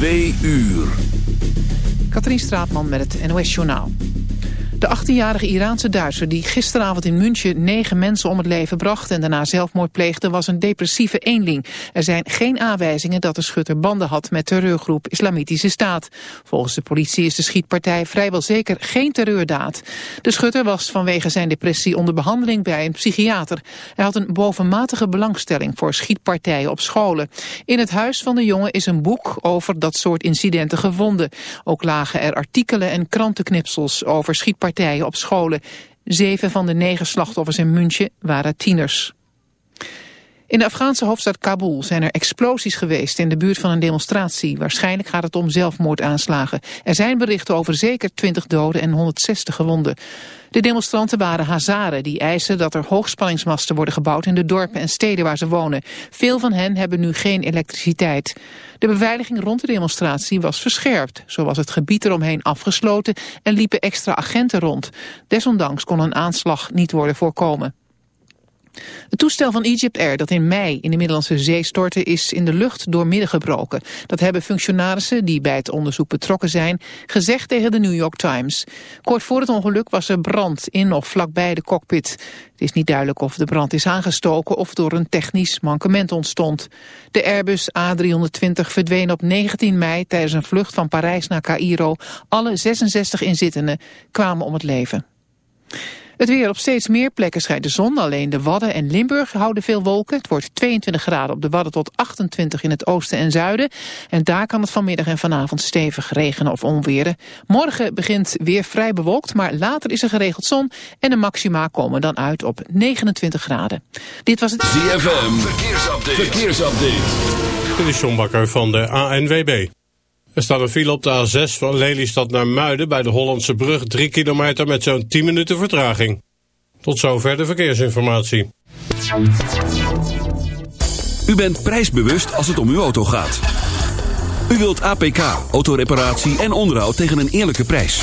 Twee uur. Katrien Straatman met het NOS Journaal. De 18-jarige Iraanse Duitser die gisteravond in München negen mensen om het leven bracht en daarna zelfmoord pleegde was een depressieve eenling. Er zijn geen aanwijzingen dat de schutter banden had met terreurgroep Islamitische Staat. Volgens de politie is de schietpartij vrijwel zeker geen terreurdaad. De schutter was vanwege zijn depressie onder behandeling bij een psychiater. Hij had een bovenmatige belangstelling voor schietpartijen op scholen. In het huis van de jongen is een boek over dat soort incidenten gevonden. Ook lagen er artikelen en krantenknipsels over schietpartijen partijen op scholen. Zeven van de negen slachtoffers in München waren tieners. In de Afghaanse hoofdstad Kabul zijn er explosies geweest in de buurt van een demonstratie. Waarschijnlijk gaat het om zelfmoordaanslagen. Er zijn berichten over zeker 20 doden en 160 gewonden. De demonstranten waren Hazaren die eisen dat er hoogspanningsmasten worden gebouwd in de dorpen en steden waar ze wonen. Veel van hen hebben nu geen elektriciteit. De beveiliging rond de demonstratie was verscherpt. Zo was het gebied eromheen afgesloten en liepen extra agenten rond. Desondanks kon een aanslag niet worden voorkomen. Het toestel van Egypt Air dat in mei in de Middellandse Zee stortte is in de lucht doormidden gebroken. Dat hebben functionarissen die bij het onderzoek betrokken zijn gezegd tegen de New York Times. Kort voor het ongeluk was er brand in of vlakbij de cockpit. Het is niet duidelijk of de brand is aangestoken of door een technisch mankement ontstond. De Airbus A320 verdween op 19 mei tijdens een vlucht van Parijs naar Cairo. Alle 66 inzittenden kwamen om het leven. Het weer op steeds meer plekken schijnt de zon. Alleen de Wadden en Limburg houden veel wolken. Het wordt 22 graden op de Wadden tot 28 in het oosten en zuiden. En daar kan het vanmiddag en vanavond stevig regenen of onweren. Morgen begint weer vrij bewolkt, maar later is er geregeld zon. En de maxima komen dan uit op 29 graden. Dit was het... ZFM, verkeersupdate. verkeersupdate. Dit is John Bakker van de ANWB. Er staat een file op de A6 van Lelystad naar Muiden bij de Hollandse brug. 3 kilometer met zo'n 10 minuten vertraging. Tot zover de verkeersinformatie. U bent prijsbewust als het om uw auto gaat. U wilt APK, autoreparatie en onderhoud tegen een eerlijke prijs.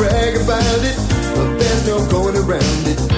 brag about it, but there's no going around it.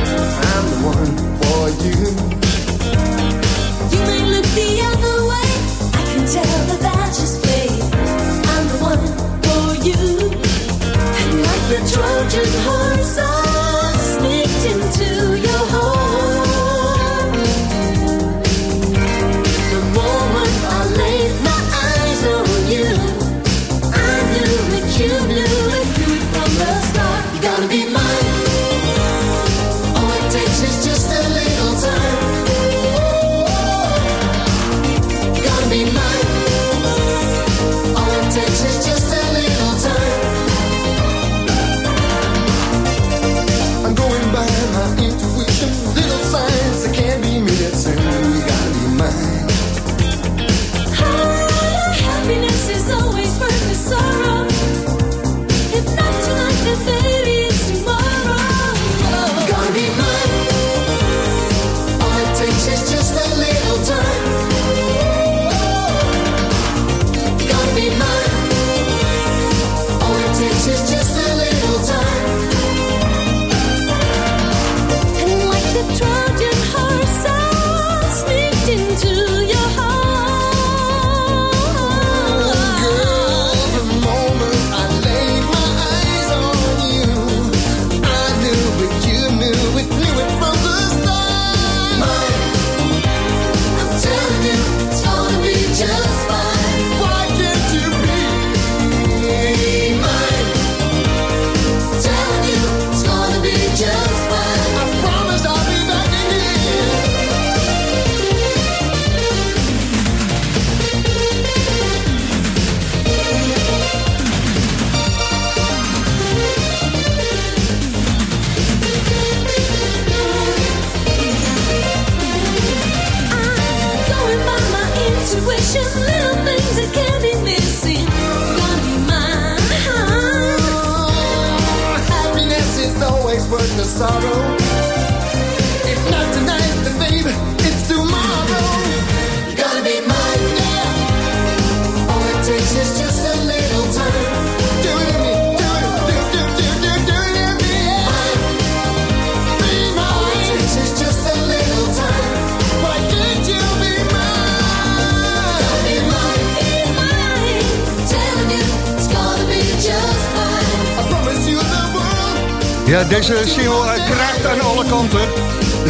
Deze single eh, kraakt aan alle kanten.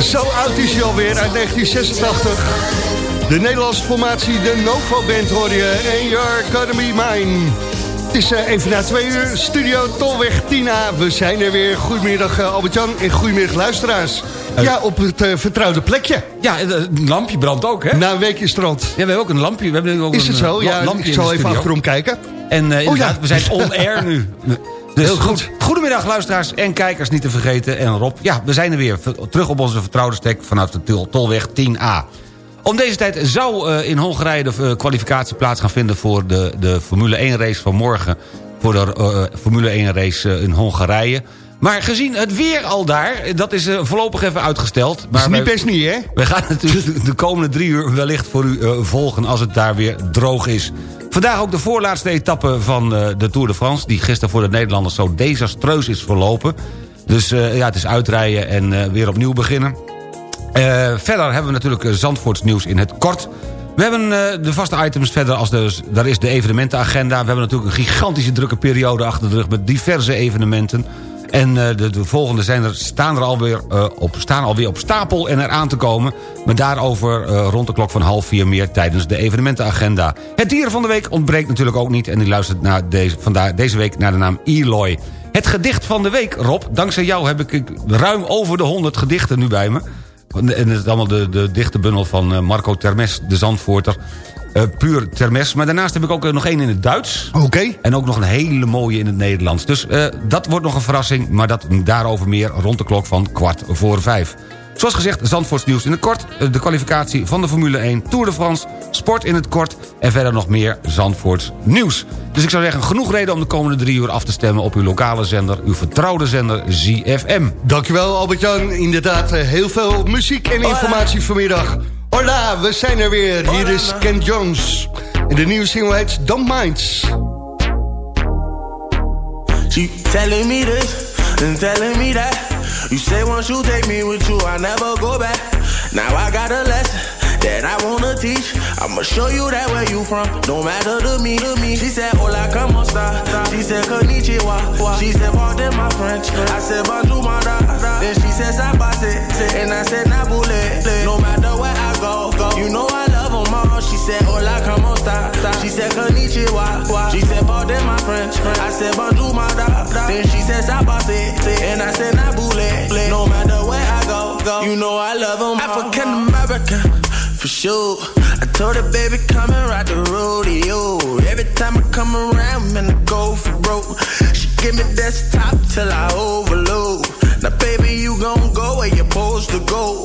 Zo oud is hij alweer, uit 1986. De Nederlandse formatie, de Novo Band hoor je. You're Gonna Be Mine. Het is eh, even na twee uur, studio Tolweg 10A. We zijn er weer. Goedemiddag eh, Albert-Jan en goedemiddag luisteraars. Ja, op het vertrouwde plekje. Ja, een lampje brandt ook, hè? Na een weekje strand. Ja, we hebben ook een lampje. We hebben ook Is het een, zo? Ja, lampje ik in zal even achterom kijken. En eh, inderdaad, ja. we zijn on-air nu. Dus Heel goed. goed. Goedemiddag luisteraars en kijkers niet te vergeten. En Rob, ja, we zijn er weer. Terug op onze vertrouwde stek vanaf de Tol- Tolweg 10A. Om deze tijd zou eh, in Hongarije de eh, kwalificatie plaats gaan vinden... voor de, de Formule 1 race van morgen. Voor de eh, Formule 1 race in Hongarije. Maar gezien het weer al daar, dat is eh, voorlopig even uitgesteld. Maar is niet best niet, hè? we gaan natuurlijk de- de komende drie uur wellicht voor u eh, volgen... als het daar weer droog is. Vandaag ook de voorlaatste etappe van eh, de Tour de France... die gisteren voor de Nederlanders zo desastreus is verlopen. Dus ja, het is uitrijden en weer opnieuw beginnen. Verder hebben we natuurlijk Zandvoorts nieuws in het kort. We hebben de vaste items verder als de, daar is de evenementenagenda. We hebben natuurlijk een gigantische drukke periode achter de rug... met diverse evenementen. En eh, de, de volgende zijn er, staan er alweer, eh, op, staan alweer op stapel en eraan te komen. Maar daarover eh, rond de klok van half vier meer tijdens de evenementenagenda. Het dier van de week ontbreekt natuurlijk ook niet... en die luistert naar deze, vandaar, deze week naar de naam Eloy. Het gedicht van de week, Rob. Dankzij jou heb ik ruim over de 100 gedichten nu bij me. En het is allemaal de, de dichtenbundel van eh, Marco Termes, de Zandvoorter. Eh, puur Termes. Maar daarnaast heb ik ook eh, nog één in het Duits. Oké. En ook nog een hele mooie in het Nederlands. Dus eh, dat wordt nog een verrassing. Maar dat, daarover meer rond de klok van kwart voor vijf. Zoals gezegd, Zandvoorts nieuws in het kort. De kwalificatie van de Formule 1, Tour de France, sport in het kort... en verder nog meer Zandvoorts nieuws. Dus ik zou zeggen, genoeg reden om de komende drie uur af te stemmen... op uw lokale zender, uw vertrouwde zender ZFM. Dankjewel Albert-Jan. Inderdaad, heel veel muziek en informatie vanmiddag. Hola, we zijn er weer. Hier is Ken Jones. En de nieuwe single heet Don't Minds. She telling me this and telling me that. You say once you take me with you, I never go back. Now I got a lesson that I wanna teach. I'ma show you that where you from. Don't matter to me, to me. She said, Hola, como esta? She said, Konnichiwa. She said, Pardon my French. I said, Bonjour. Then she said, Sabase. And I said, Nabule. No matter where I go. You know I love them all. She said, Hola, como esta? She said, Konnichiwa. She said, Pardon my French. I said, Bonjour, my da. Then she says I said, Sabase. And I said, I Nabule. No matter where I go, go. You know I love them African American, for sure. I told her, baby, come and ride the rodeo. Every time I come around, man, I go for broke. She give me desktop till I overload. Now, baby, you gon' go where you're supposed to go.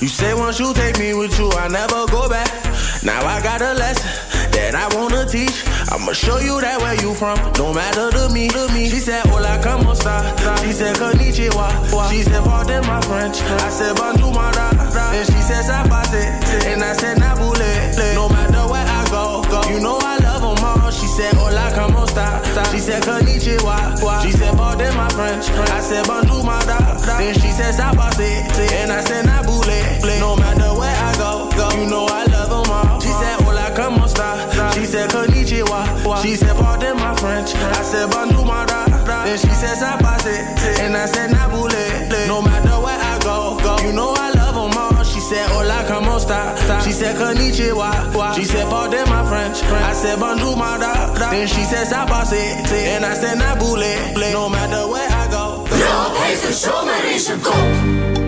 You say once you take me with you, I never go back. Now I got a lesson that I wanna teach. I'ma show you that where you from. No matter to me, to me. She said, Hola, como esta? She said, Konnichiwa. She said, pardon my French. I said, Bonjour, my. And she said, Sabate. And I said, Nabule. No matter where I go, go. You know I said, Hola, como esta? She said, Konnichiwa. She said, pardon my French. I said, Bonjour, my da. Then she said, Sabate. And I said, Nabule. No matter where I go, go. You know I love them all. She said, Hola, como esta? She said, Konnichiwa. She said, pardon my French. I said, Bonjour, my da. Then she said, Sabate. And I said, Como esta? She said, Konnichiwa. She said, pardon my French. I said, Bonjour, my da. Then she said, Sabate. And I said, Nabule. No matter where I go. Rob heeft de zomer in zijn kop.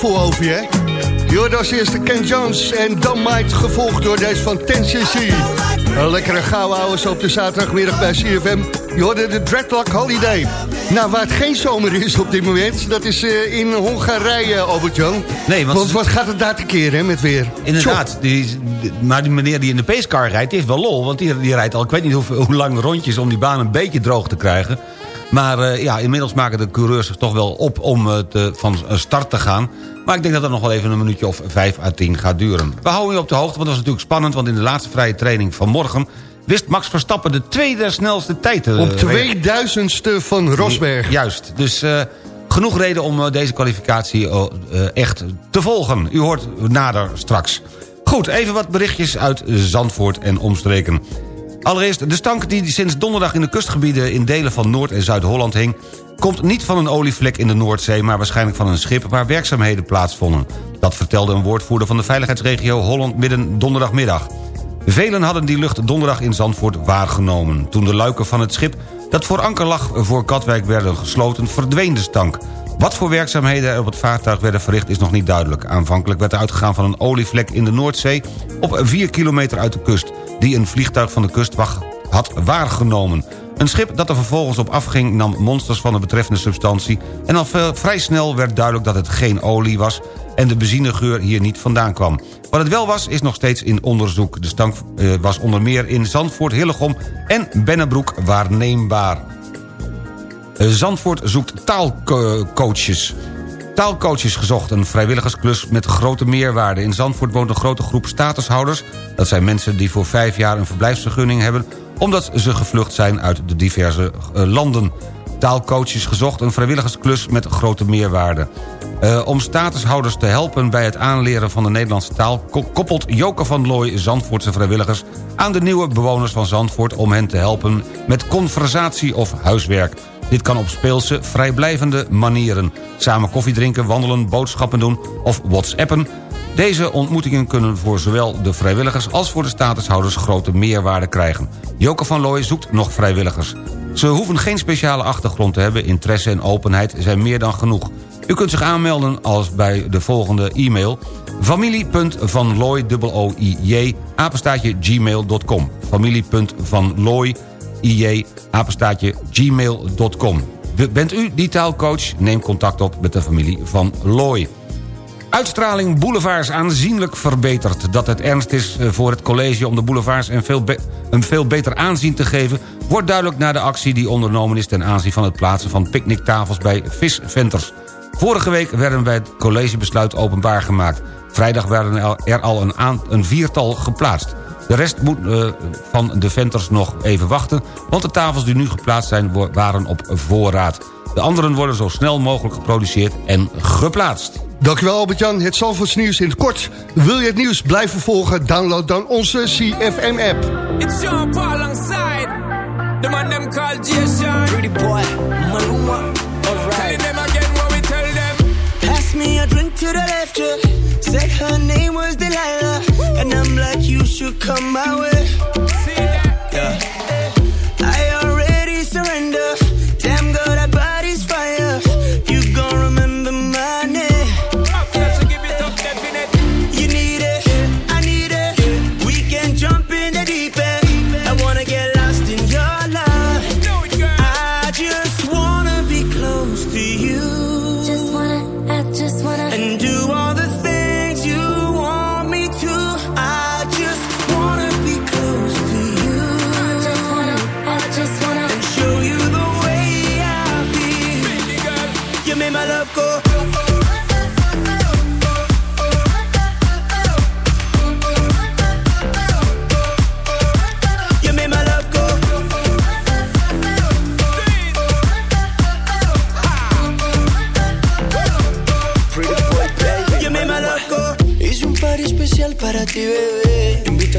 Zomergevoel over je, hè? Als eerste Ken Jones en dan Might gevolgd door deze van Tennessee. Een lekkere gouden houden op de zaterdagmiddag bij CFM. Je hoorde de Dreadlock Holiday. Nou, waar het geen zomer is op dit moment, dat is eh, in Hongarije, Albert-Jan. Nee, want- want wat gaat het daar te keren hè, met weer? Inderdaad, die, die- maar die meneer die in de pacecar rijdt, die heeft wel lol. Want die, die rijdt al, ik weet niet hoe, hoe lang rondjes om die baan een beetje droog te krijgen. Maar eh, ja, inmiddels maken de coureurs zich toch wel op om eh, te, van start te gaan. Maar ik denk dat dat nog wel even een minuutje of 5 à 10 gaat duren. We houden je op de hoogte, want dat was natuurlijk spannend... want in de laatste vrije training van morgen... wist Max Verstappen de tweede snelste tijd te Op 2000ste van Rosberg. Juist, dus eh, genoeg reden om eh, deze kwalificatie eh, eh, echt te volgen. U hoort nader straks. Goed, even wat berichtjes uit Zandvoort en omstreken. Allereerst, de stank die sinds donderdag in de kustgebieden... in delen van Noord- en Zuid-Holland hing... komt niet van een olievlek in de Noordzee... maar waarschijnlijk van een schip waar werkzaamheden plaatsvonden. Dat vertelde een woordvoerder van de veiligheidsregio Holland-Midden donderdagmiddag. Velen hadden die lucht donderdag in Zandvoort waargenomen. Toen de luiken van het schip dat voor anker lag voor Katwijk werden gesloten... verdween de stank. Wat voor werkzaamheden er op het vaartuig werden verricht is nog niet duidelijk. Aanvankelijk werd er uitgegaan van een olievlek in de Noordzee... op 4 kilometer uit de kust... die een vliegtuig van de kustwacht had waargenomen. Een schip dat er vervolgens op afging nam monsters van de betreffende substantie... en al vrij snel werd duidelijk dat het geen olie was... en de benzinegeur hier niet vandaan kwam. Wat het wel was, is nog steeds in onderzoek. De stank eh, was onder meer in Zandvoort, Hillegom en Bennebroek waarneembaar. Eh, Zandvoort zoekt taalcoaches. Taalcoaches gezocht, een vrijwilligersklus met grote meerwaarde. In Zandvoort woont een grote groep statushouders. Dat zijn mensen die voor vijf jaar een verblijfsvergunning hebben... omdat ze gevlucht zijn uit de diverse eh, landen. Taalcoaches gezocht, een vrijwilligersklus met grote meerwaarde. Eh, om statushouders te helpen bij het aanleren van de Nederlandse taal... ko- koppelt Joke van Looy Zandvoortse vrijwilligers... aan de nieuwe bewoners van Zandvoort... om hen te helpen met conversatie of huiswerk. Dit kan op speelse, vrijblijvende manieren. Samen koffie drinken, wandelen, boodschappen doen of whatsappen. Deze ontmoetingen kunnen voor zowel de vrijwilligers als voor de statushouders grote meerwaarde krijgen. Joke van Looy zoekt nog vrijwilligers. Ze hoeven geen speciale achtergrond te hebben, interesse en openheid zijn meer dan genoeg. U kunt zich aanmelden als bij de volgende e-mail... familie.vanlooy, O-I-J, apenstaatje gmail.com. apenstaatje gmail.com. Bent u die taalcoach? Neem contact op met de familie van Looy. Uitstraling boulevards aanzienlijk verbeterd. Dat het ernst is eh, voor het college om de boulevards een veel, een veel beter aanzien te geven... wordt duidelijk na de actie die ondernomen is... ten aanzien van het plaatsen van picknicktafels bij visventers. Vorige week werden bij het collegebesluit openbaar gemaakt. Vrijdag werden er al- een, aan, een viertal geplaatst. De rest moet eh, van de venters nog even wachten... want de tafels die nu geplaatst zijn waren op voorraad. De anderen worden zo snel mogelijk geproduceerd en geplaatst. Dankjewel Albert-Jan, het Zandvoorts nieuws in het kort. Wil je het nieuws blijven volgen? Download dan onze CFM-app. It's Sean Paul alongside the man them called Jason. Pretty boy, Maluma. Alright. Me a drink to the left, yeah. Said her name was Delilah. And I'm like, you should come my way. See that? Yeah.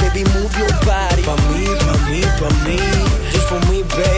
baby, move your body. For me, for me, for me. Just for me, baby.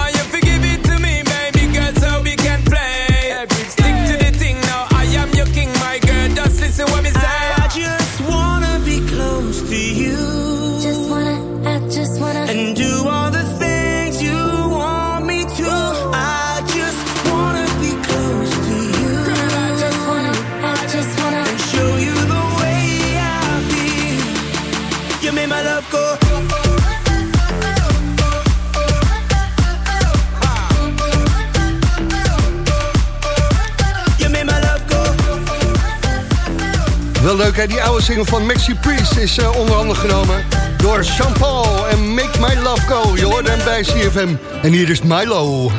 listen what me Wel leuk, hè? Die oude single van Maxi Priest is eh, onder andere genomen door Sean Paul en Make My Love Go. Je hoort hem bij CFM. En hier is Milo.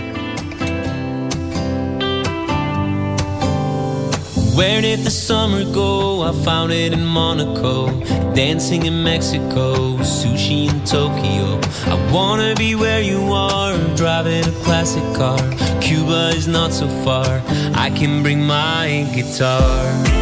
Where did the summer go? I found it in Monaco. Dancing in Mexico. Sushi in Tokyo. I wanna be where you are. Driving a classic car. Cuba is not so far. I can bring my guitar.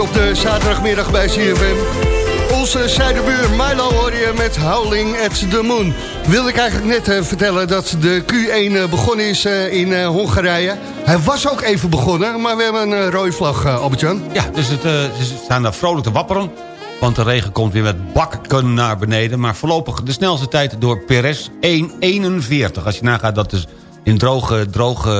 op de zaterdagmiddag bij CFM. Onze zuiderbuur Milo hoor je met Howling at the Moon. Wilde ik eigenlijk net eh, vertellen dat de Q1 eh, begonnen is eh, in Hongarije. Hij was ook even begonnen, maar we hebben een rode vlag, Albert-Jan. Ja, dus het, ze staan daar vrolijk te wapperen. Want de regen komt weer met bakken naar beneden. Maar voorlopig de snelste tijd door Perez 1.41. Als je nagaat dat dus in droge, droge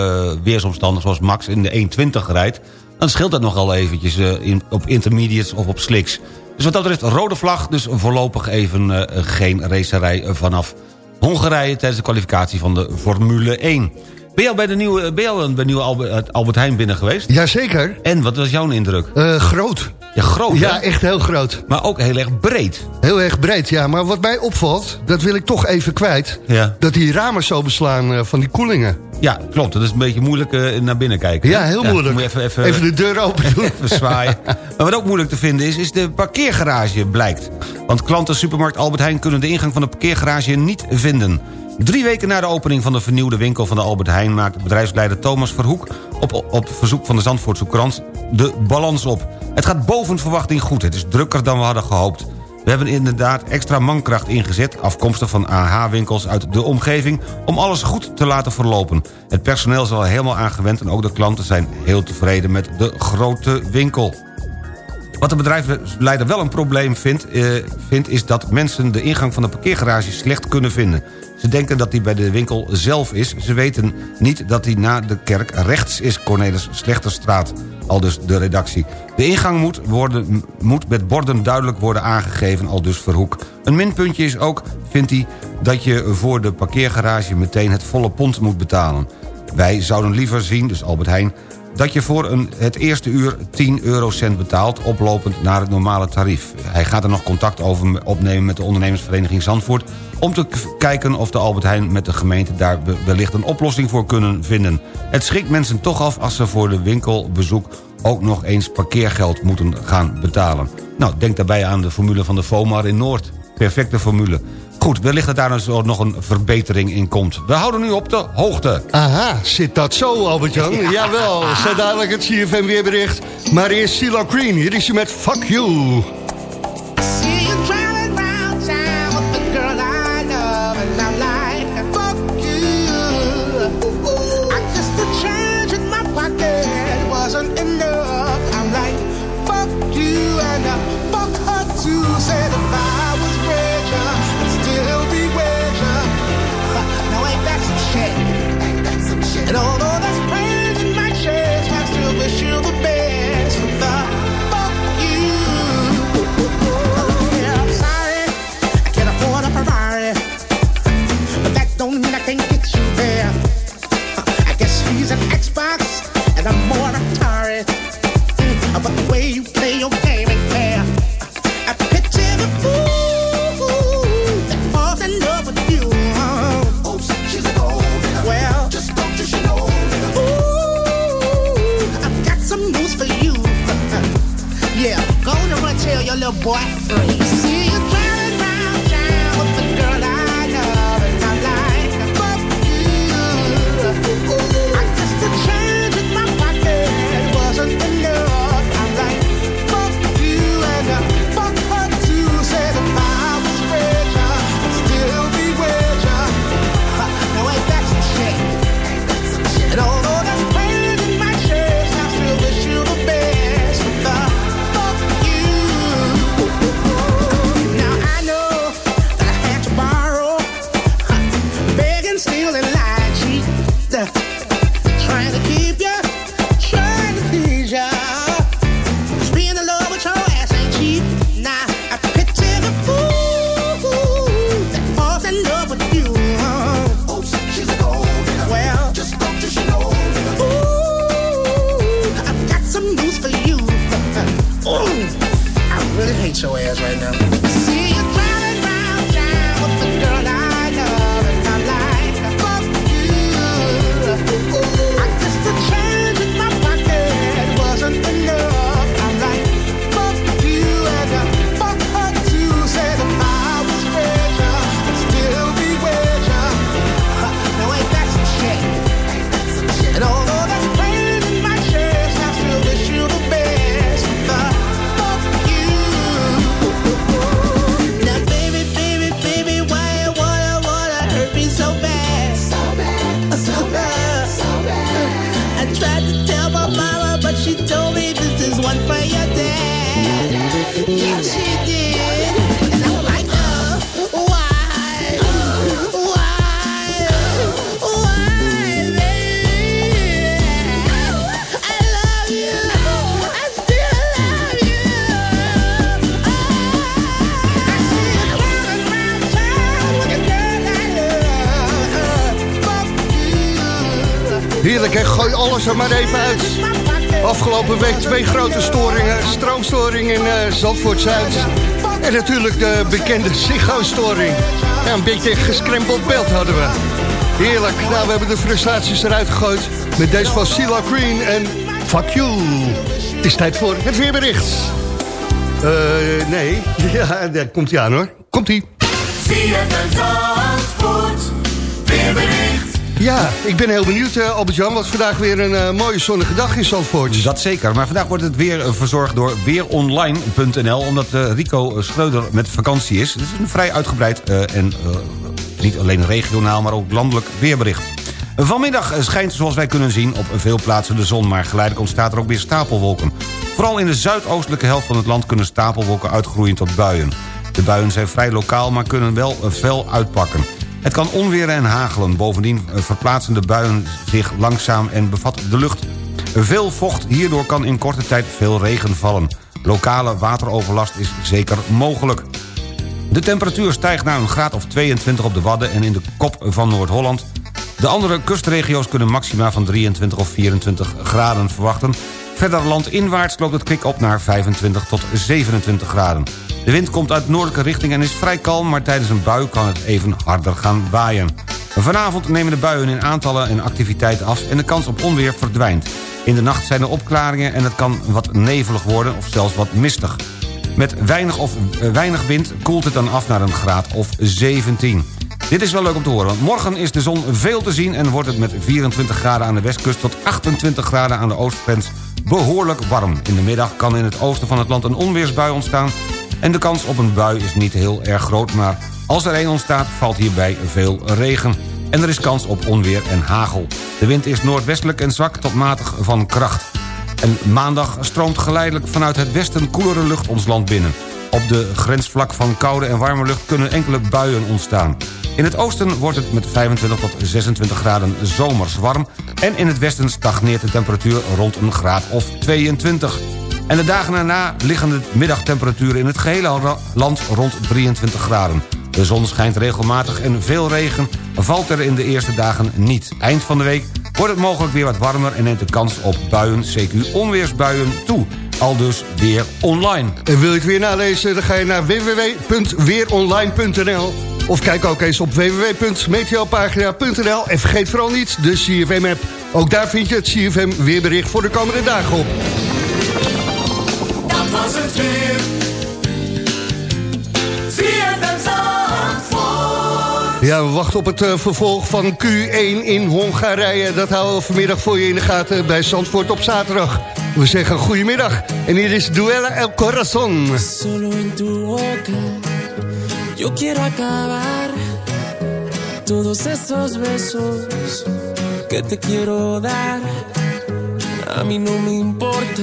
weersomstandigheden zoals Max in de 1.20 rijdt... dan scheelt dat nogal eventjes eh, in, op intermediates of op slicks. Dus wat dat betreft rode vlag, dus voorlopig even eh, geen racerij vanaf Hongarije... tijdens de kwalificatie van de Formule 1. Ben je al bij de nieuwe, ben je al bij de nieuwe Albert, Albert Heijn binnen geweest? Jazeker. En wat was jouw indruk? Eh, groot. Ja, groot Ja, hè? echt heel groot. Maar ook heel erg breed. Heel erg breed, ja. Maar wat mij opvalt, dat wil ik toch even kwijt... Ja. dat die ramen zo beslaan eh, van die koelingen. Ja, klopt. Dat is een beetje moeilijk eh, naar binnen kijken. Ja, heel moeilijk. Even de deur open doen. even zwaaien. Maar wat ook moeilijk te vinden is, is de parkeergarage blijkt. Want klanten supermarkt Albert Heijn kunnen de ingang van de parkeergarage niet vinden. Drie weken na de opening van de vernieuwde winkel van de Albert Heijn... maakt bedrijfsleider Thomas Verhoek op, op verzoek van de Zandvoortse krant de balans op. Het gaat boven verwachting goed. Het is drukker dan we hadden gehoopt. We hebben inderdaad extra mankracht ingezet... afkomstig van AH-winkels uit de omgeving... om alles goed te laten verlopen. Het personeel is al helemaal aangewend... en ook de klanten zijn heel tevreden met de grote winkel. Wat de bedrijfsleider wel een probleem vindt, eh, vindt... is dat mensen de ingang van de parkeergarage slecht kunnen vinden. Ze denken dat die bij de winkel zelf is. Ze weten niet dat die na de kerk rechts is, Cornelis Slechterstraat. Al dus de redactie. De ingang moet, worden, moet met borden duidelijk worden aangegeven, al dus Verhoek. Een minpuntje is ook, vindt hij, dat je voor de parkeergarage... meteen het volle pond moet betalen. Wij zouden liever zien, dus Albert Heijn dat je voor een, het eerste uur 10 eurocent betaalt... oplopend naar het normale tarief. Hij gaat er nog contact over opnemen met de ondernemersvereniging Zandvoort... om te kijken of de Albert Heijn met de gemeente... daar wellicht een oplossing voor kunnen vinden. Het schrikt mensen toch af als ze voor de winkelbezoek... ook nog eens parkeergeld moeten gaan betalen. Nou, denk daarbij aan de formule van de FOMAR in Noord. Perfecte formule. Goed, wellicht dat daar dus nog een verbetering in komt. We houden nu op de hoogte. Aha, zit dat zo, Albert-Jan? Jawel, zo dadelijk het CFM weerbericht. Maar eerst CeeLo Green, hier is hij met Fuck You. Afgelopen week twee grote storingen. Stroomstoring in eh Zandvoort-Zuid. En natuurlijk de bekende Ziggo-storing. Een beetje geskrempeld beeld hadden we. Heerlijk. Nou, we hebben de frustraties eruit gegooid. Met deze van Silla Green en Fuck You. Het is tijd voor het weerbericht. Eh, nee. Ja, daar komt hij aan hoor. Komt hij. Ja, ik ben heel benieuwd, eh, Albert-Jan. Wat vandaag weer een eh, mooie zonnige dag in Zandvoort. Dat zeker, maar vandaag wordt het weer eh, verzorgd door weeronline.nl... omdat Rico Schreuder met vakantie is. Het is een vrij uitgebreid en niet alleen regionaal, maar ook landelijk weerbericht. Vanmiddag schijnt, zoals wij kunnen zien, op veel plaatsen de zon... maar geleidelijk ontstaat er ook weer stapelwolken. Vooral in de zuidoostelijke helft van het land kunnen stapelwolken uitgroeien tot buien. De buien zijn vrij lokaal, maar kunnen wel fel uitpakken. Het kan onweren en hagelen. Bovendien eh, verplaatsen de buien zich langzaam en bevat de lucht veel vocht. Hierdoor kan in korte tijd veel regen vallen. Lokale wateroverlast is zeker mogelijk. De temperatuur stijgt naar een graad of 22 op de Wadden... en in de kop van Noord-Holland. De andere kustregio's kunnen maxima van 23 of 24 graden verwachten. Verder landinwaarts loopt het kwik op naar 25 tot 27 graden. De wind komt uit noordelijke richting en is vrij kalm... maar tijdens een bui kan het even harder gaan waaien. Vanavond nemen de buien in aantallen en activiteit af... en de kans op onweer verdwijnt. In de nacht zijn er opklaringen en het kan wat nevelig worden... of zelfs wat mistig. Met weinig, of, eh, weinig wind koelt het dan af naar een graad of 17. Dit is wel leuk om te horen, want morgen is de zon veel te zien... en wordt het met 24 graden aan de westkust tot 28 graden aan de oostgrens behoorlijk warm. In de middag kan in het oosten van het land een onweersbui ontstaan... en de kans op een bui is niet heel erg groot... maar als er een ontstaat, valt hierbij veel regen. En er is kans op onweer en hagel. De wind is noordwestelijk en zwak tot matig van kracht. En maandag stroomt geleidelijk vanuit het westen koelere lucht ons land binnen. Op de grensvlak van koude en warme lucht kunnen enkele buien ontstaan. In het oosten wordt het met 25 tot 26 graden zomers warm... en in het westen stagneert de temperatuur rond een graad of 22. En de dagen daarna liggen de middagtemperaturen in het gehele land rond 23 graden. De zon schijnt regelmatig en veel regen valt er in de eerste dagen niet. Eind van de week wordt het mogelijk weer wat warmer... en neemt de kans op buien, CQ onweersbuien, toe. Al dus weer online. En wil je het weer nalezen, dan ga je naar www.weeronline.nl of kijk ook eens op www.meteopagina.nl en vergeet vooral niet de CFM-app. Ook daar vind je het CFM weerbericht voor de komende dagen op. Was het weer. Ja, we wachten op het eh, vervolg van Q1 in Hongarije. Dat houden we vanmiddag voor je in de gaten bij Zandvoort op zaterdag. We zeggen goedemiddag. En hier is Duella El Corazon. Solo en tu boca yo quiero acabar todos esos besos que te quiero dar. A mí no me importa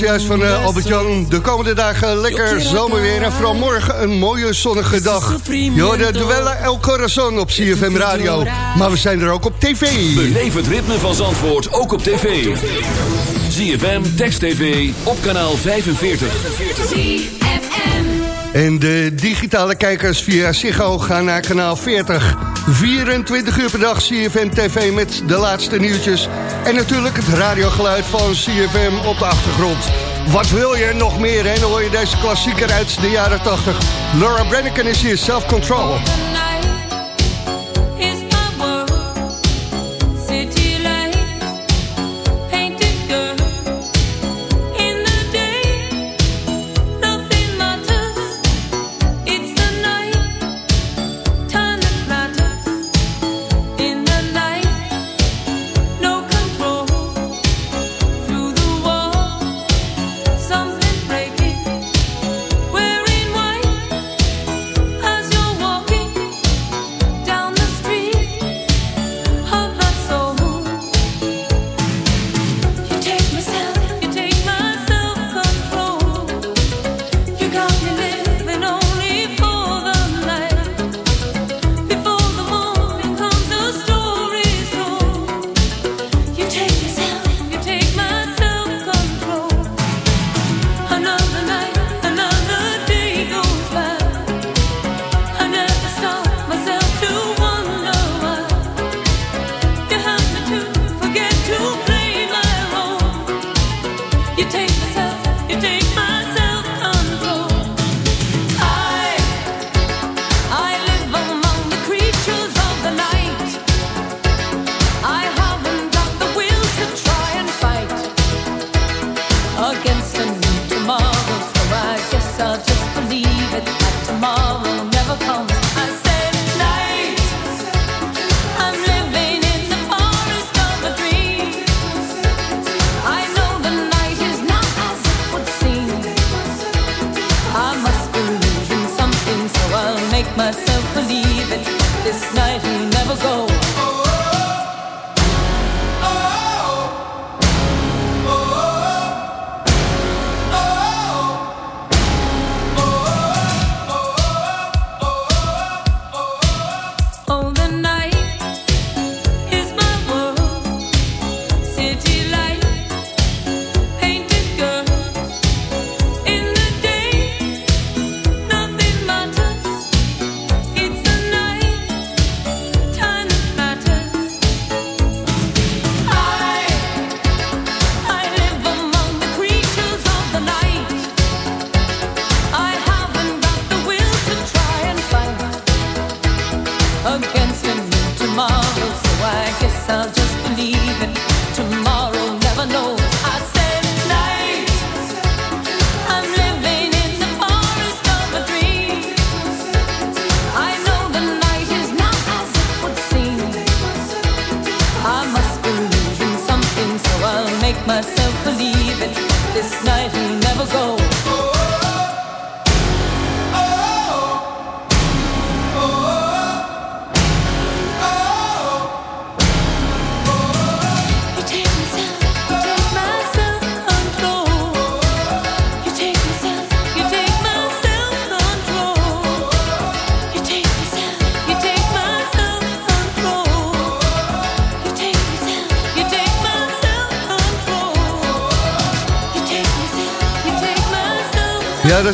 juist van eh, Albert-Jan. De komende dagen lekker zomerweer. En vooral morgen een mooie zonnige dag. Jorden Duella El Corazon op CFM Radio. Maar we zijn er ook op tv. Beleef het ritme van Zandvoort ook op tv. ZFM, Text TV, op kanaal 45. En de digitale kijkers via Ziggo gaan naar kanaal 40. 24 uur per dag CFM TV met de laatste nieuwtjes en natuurlijk het radiogeluid van CFM op de achtergrond. Wat wil je nog meer? En hoor je deze klassieker uit de jaren 80. Laura Brenneken is hier, Self Control.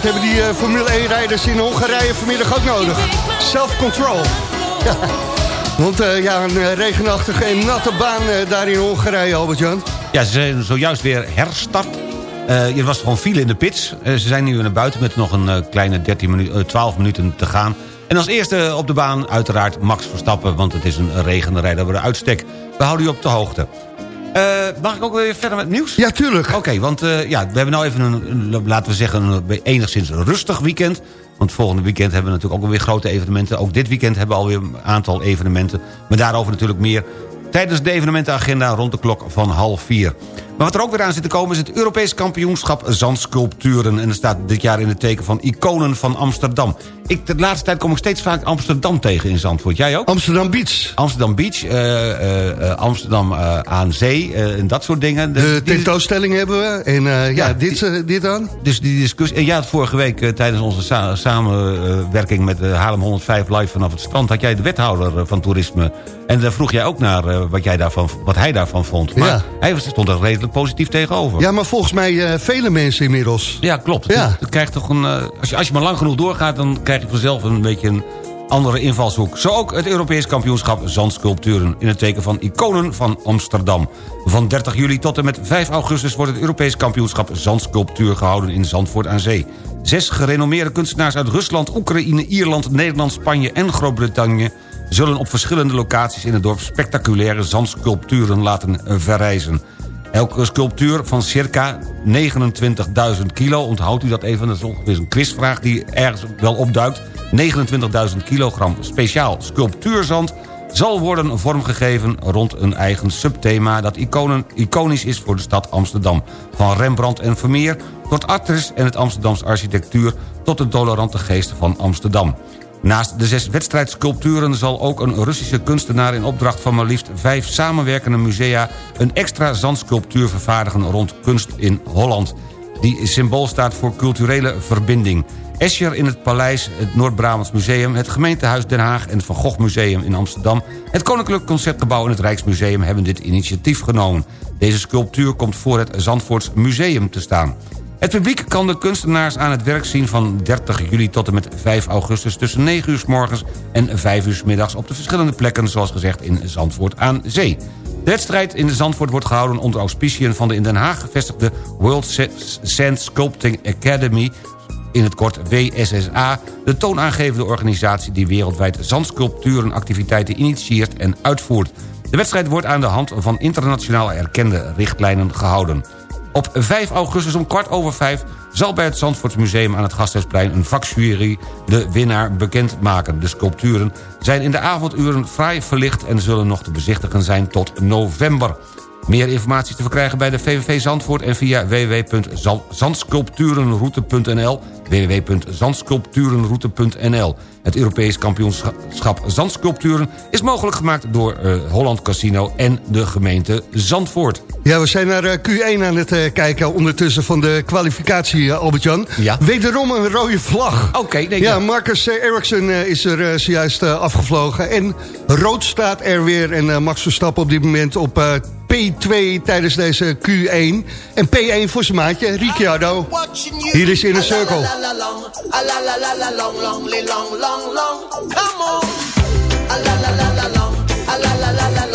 dat hebben die eh, Formule 1-rijders in Hongarije vanmiddag ook nodig. Self-control. Ja. Want eh, ja, een eh, regenachtige en natte baan daar in Hongarije, Albert-Jan. Ja, ze zijn zojuist weer herstart. Uh, er was gewoon file in de pits. ze zijn nu weer naar buiten met nog een kleine 13 minu 12 minuten te gaan. En als eerste op de baan uiteraard Max Verstappen... want het is een regenrijder bij de uitstek. We houden u op de hoogte mag ik ook weer verder met nieuws? Ja, tuurlijk. Oké, want eh, ja, we hebben nou even een, laten we zeggen, een enigszins rustig weekend. Want volgende weekend hebben we natuurlijk ook alweer grote evenementen. Ook dit weekend hebben we alweer een aantal evenementen. Maar daarover natuurlijk meer tijdens de evenementenagenda rond de klok van half vier. Maar wat er ook weer aan zit te komen is het Europees kampioenschap zandsculpturen. En dat staat dit jaar in het teken van iconen van Amsterdam. Ik, de laatste tijd kom ik steeds vaak Amsterdam tegen in Zandvoort. Jij ook? Amsterdam Beach. Amsterdam Beach, eh, eh, eh, Amsterdam aan zee en dat soort dingen. De tentoonstelling hebben we. En ja, Ja, dit, dit dan? dus die discussie... En ja, vorige week tijdens onze sa- samenwerking met Haarlem 105 live vanaf het strand... had jij de wethouder van toerisme. En daar vroeg jij ook naar wat, jij daarvan, wat hij daarvan vond. Maar Ja. hij stond er redelijk positief tegenover. Ja, maar volgens mij eh, vele mensen inmiddels. Ja, klopt. Ja. Je krijgt toch een, eh, als, je, als je maar lang genoeg doorgaat... dan krijg je vanzelf een beetje een andere invalshoek. Zo ook het Europees kampioenschap Zandsculpturen... in het teken van iconen van Amsterdam. Van 30 juli tot en met 5 augustus... wordt het Europees kampioenschap Zandsculptuur gehouden in Zandvoort aan Zee. Zes gerenommeerde kunstenaars uit Rusland, Oekraïne, Ierland... Nederland, Spanje en Groot-Brittannië... zullen op verschillende locaties in het dorp... spectaculaire zandsculpturen laten verrijzen. Elke sculptuur van circa 29.000 kilo. Onthoudt u dat even, dat is ongeveer een quizvraag die ergens wel opduikt. 29.000 kilogram speciaal sculptuurzand zal worden vormgegeven rond een eigen subthema... dat iconen, iconisch is voor de stad Amsterdam. Van Rembrandt en Vermeer tot Artis en het Amsterdams architectuur... tot de tolerante geesten van Amsterdam. Naast de zes wedstrijdsculpturen zal ook een Russische kunstenaar... in opdracht van maar liefst vijf samenwerkende musea... een extra zandsculptuur vervaardigen rond kunst in Holland. Die symbool staat voor culturele verbinding. Escher in het Paleis, het Noord-Brabants Museum... het gemeentehuis Den Haag en het Van Gogh Museum in Amsterdam... het Koninklijk Concertgebouw en het Rijksmuseum hebben dit initiatief genomen. Deze sculptuur komt voor het Zandvoorts Museum te staan. Het publiek kan de kunstenaars aan het werk zien van 30 juli tot en met 5 augustus... tussen 9 uur s morgens en 5 uur s middags op de verschillende plekken... zoals gezegd in Zandvoort aan Zee. De wedstrijd in Zandvoort wordt gehouden onder auspiciën van de in Den Haag gevestigde World Sa- Sand Sculpting Academy in het kort WSSA, de toonaangevende organisatie... die wereldwijd zandsculpturenactiviteiten initieert en uitvoert. De wedstrijd wordt aan de hand van internationaal erkende richtlijnen gehouden. Op 5 augustus om kwart over vijf zal bij het Zandvoortsmuseum aan het Gasthuisplein... een vakjury de winnaar bekendmaken. De sculpturen zijn in de avonduren fraai verlicht... en zullen nog te bezichtigen zijn tot november. Meer informatie te verkrijgen bij de VVV Zandvoort... en via www.zandsculpturenroute.nl www.zandsculpturenroute.nl Het Europees kampioenschap Zandsculpturen... is mogelijk gemaakt door eh, Holland Casino en de gemeente Zandvoort. Ja, we zijn naar eh, Q1 aan het eh, kijken ondertussen van de kwalificatie, Albert-Jan. Ja. Wederom een rode vlag. Oké, nee, Ja, ja. Marcus Ericsson is er zojuist afgevlogen. En rood staat er weer. En Max Verstappen op dit moment op P2 tijdens deze Q1. En P1 voor zijn maatje, Ricciardo. Hier is In a Circle. A la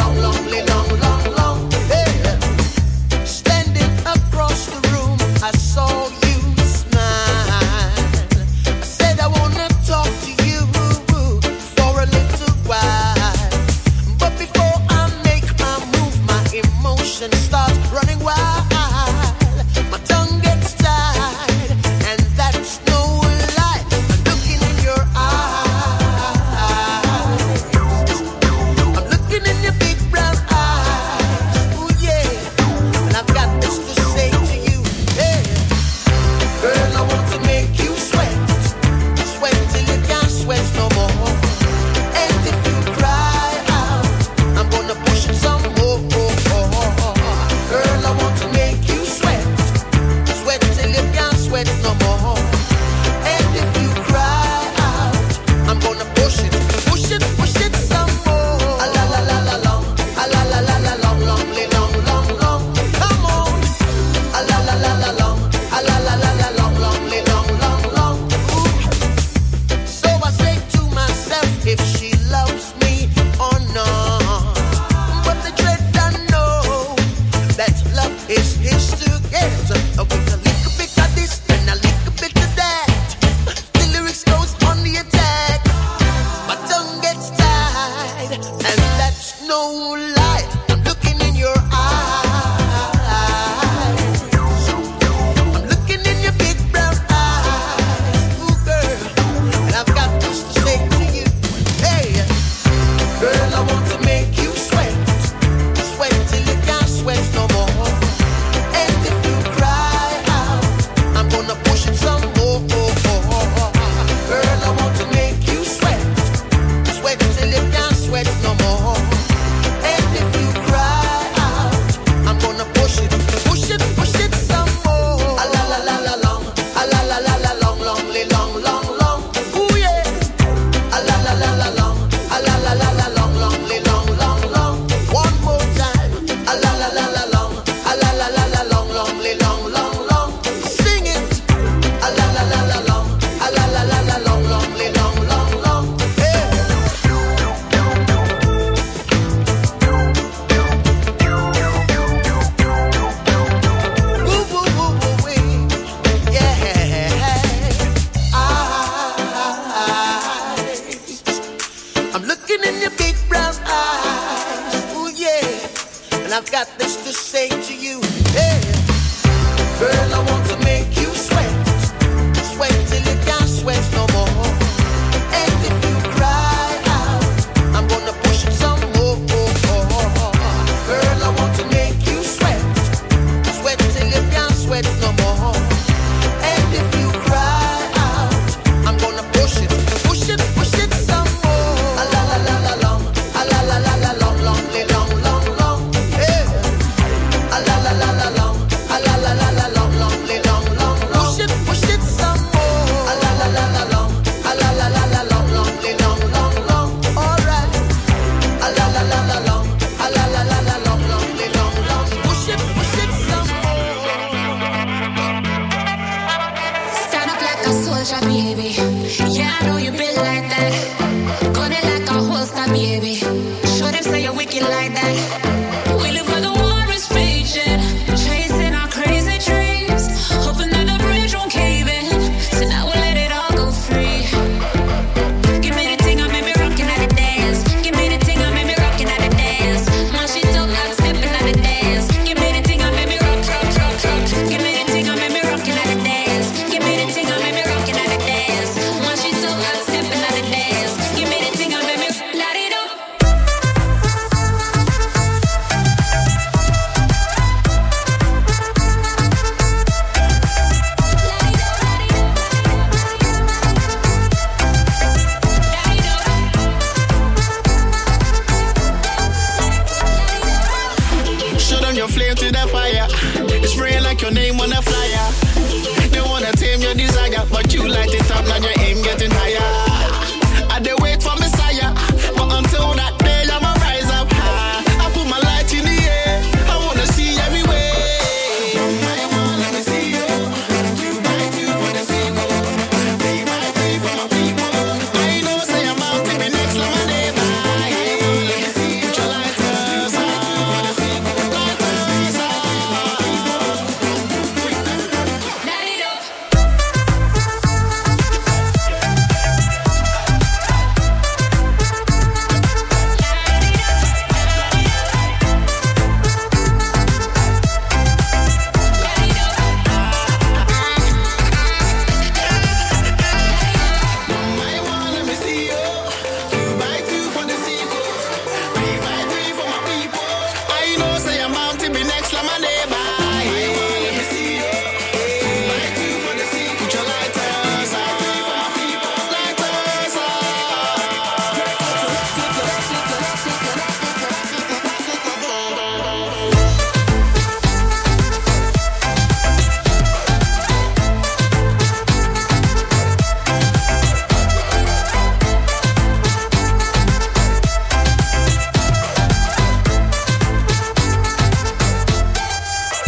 sueños no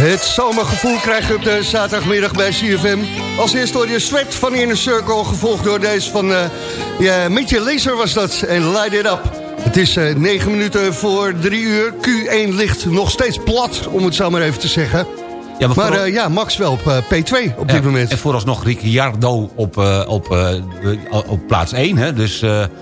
Het zomergevoel krijg je op de zaterdagmiddag bij CFM. Als eerste hoor je Sweat van Inner Circle, gevolgd door deze van uh, ja, Mitje Laser was dat. En Light It Up. Het is eh 9 minuten voor 3 uur. Q1 ligt nog steeds plat, om het zo maar even te zeggen. Ja, maar eh, ja, Max wel op eh, P2 op Ja, dit moment. En vooralsnog Ricciardo op, op, op plaats 1. Hè? Dus,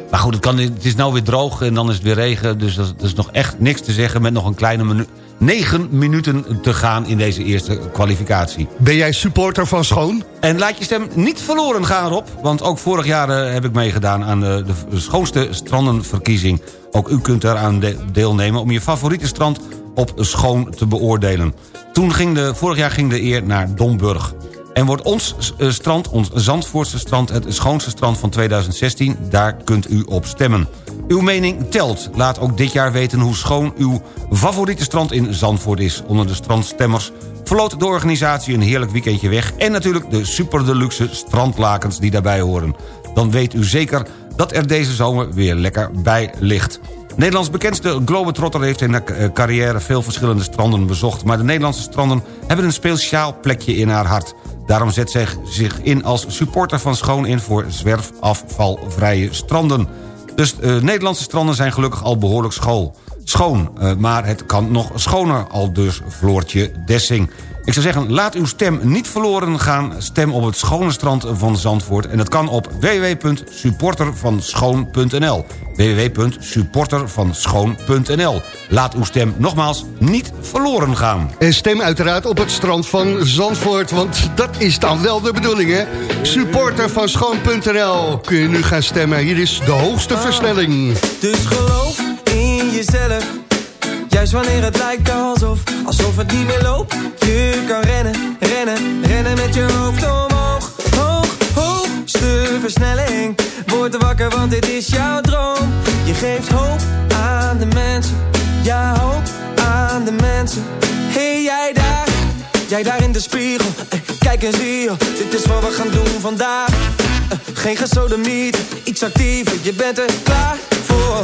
maar goed, het, kan, het is nou weer droog en dan is het weer regen. Dus dat, dat is nog echt niks te zeggen met nog een kleine minu 9 minuten te gaan in deze eerste kwalificatie. Ben jij supporter van Schoon? En laat je stem niet verloren gaan, Rob. Want ook vorig jaar eh, heb ik meegedaan aan de schoonste strandenverkiezing. Ook u kunt eraan de- deelnemen om je favoriete strand op schoon te beoordelen. Toen ging de, vorig jaar ging de eer naar Domburg. En wordt ons eh, strand, ons Zandvoortse strand... het schoonste strand van 2016, daar kunt u op stemmen. Uw mening telt. Laat ook dit jaar weten hoe schoon uw favoriete strand in Zandvoort is. Onder de strandstemmers verloot de organisatie een heerlijk weekendje weg... en natuurlijk de super deluxe strandlakens die daarbij horen. Dan weet u zeker dat er deze zomer weer lekker bij ligt. Nederlands bekendste Globetrotter heeft in haar eh, carrière veel verschillende stranden bezocht... maar de Nederlandse stranden hebben een speciaal plekje in haar hart. Daarom zet zij zich in als supporter van Schoon in voor zwerfafvalvrije stranden. Dus eh, Nederlandse stranden zijn gelukkig al behoorlijk school. Schoon. Eh, maar het kan nog schoner, al dus Floortje Dessing. Ik zou zeggen, laat uw stem niet verloren gaan. Stem op het schone strand van Zandvoort. En dat kan op www.supportervanschoon.nl www.supportervanschoon.nl Laat uw stem nogmaals niet verloren gaan. En stem uiteraard op het strand van Zandvoort, want dat is dan wel de bedoeling, hè? Supporter van Schoon.nl kun je nu gaan stemmen. Hier is de hoogste versnelling. Dus geloof Juist wanneer het lijkt alsof, alsof het niet meer loopt. Je kan rennen, rennen, rennen met je hoofd omhoog. Hoog, hoogste versnelling. Word wakker, want dit is jouw droom. Je geeft hoop aan de mensen. Ja, hoop aan de mensen. Hey, jij daar, jij daar in de spiegel. Eh, Kijk en zie je, dit is wat we gaan doen vandaag. Eh, Geen gesodemiet, iets actiever, je bent er klaar voor.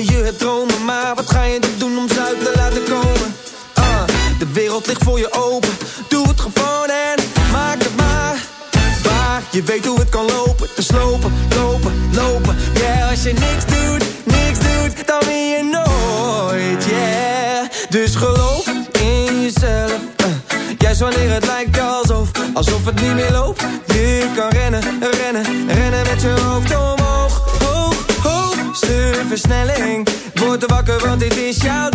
Je hebt dromen Maar wat ga je doen om uit te laten komen? Ah, de wereld ligt voor je open. Doe het gewoon en maak het maar Waar, je weet hoe het kan lopen Te slopen, lopen, lopen. Yeah, als je niks wanneer het lijkt alsof Alsof het niet meer loopt. Je kan rennen, rennen, rennen met je hoofd omhoog. Hoog, hoogste versnelling Word wakker want dit is jouw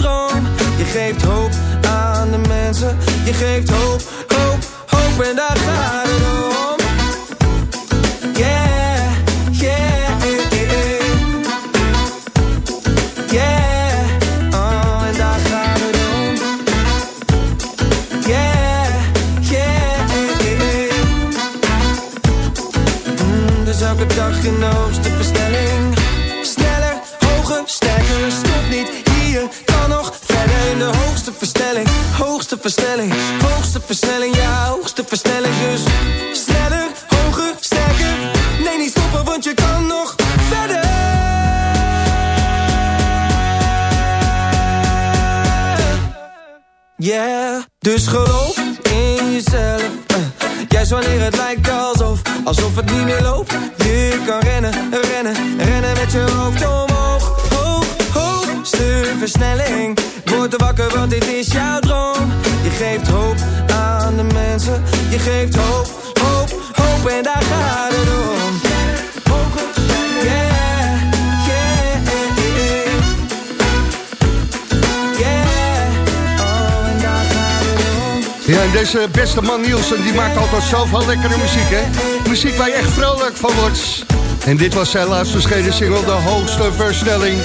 Nielsen, die maakt altijd zoveel lekkere muziek, hè? Muziek waar je echt vrolijk van wordt. En dit was zijn laatst verschenen single, de hoogste versnelling.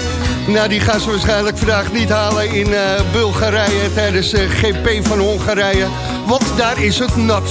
Nou, die gaan ze waarschijnlijk vandaag niet halen in eh, Bulgarije tijdens de GP van Hongarije. Want daar is het nat.